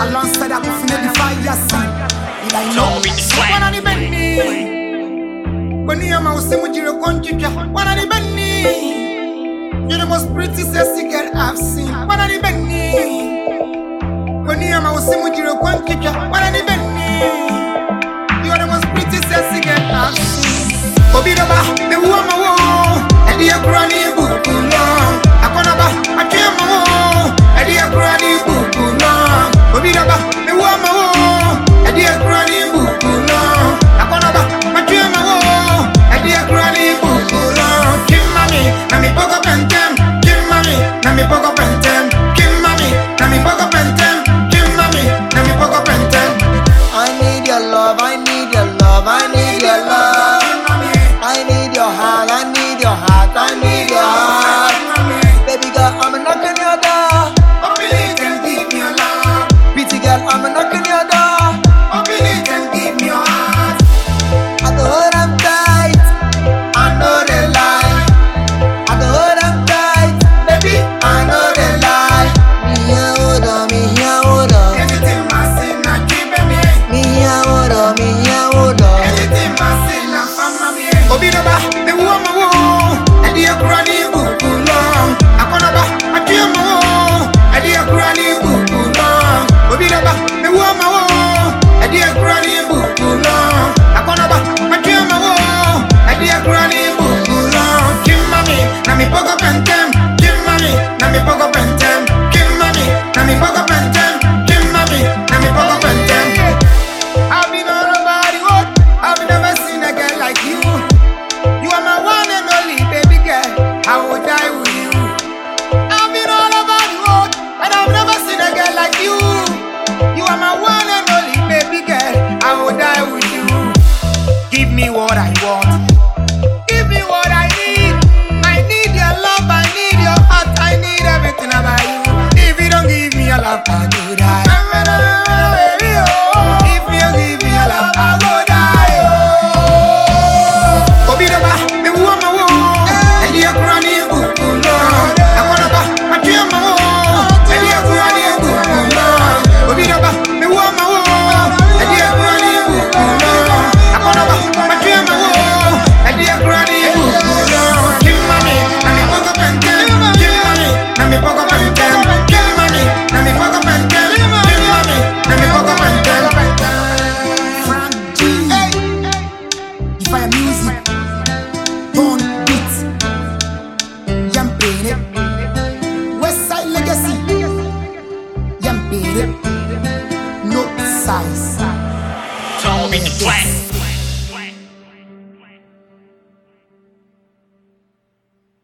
Alongside I'm feeling I know seed. Ila ino. Wana ni Benny. When you am out, with your Wanna ni Benny. You're the most pretty sexy girl I've seen. Wana ni Benny. When you am out, with your country, Wana ni And and your granny. na. Music, Born beat. Yampere. Westside legacy. Yampere. No size. Tone in the flat.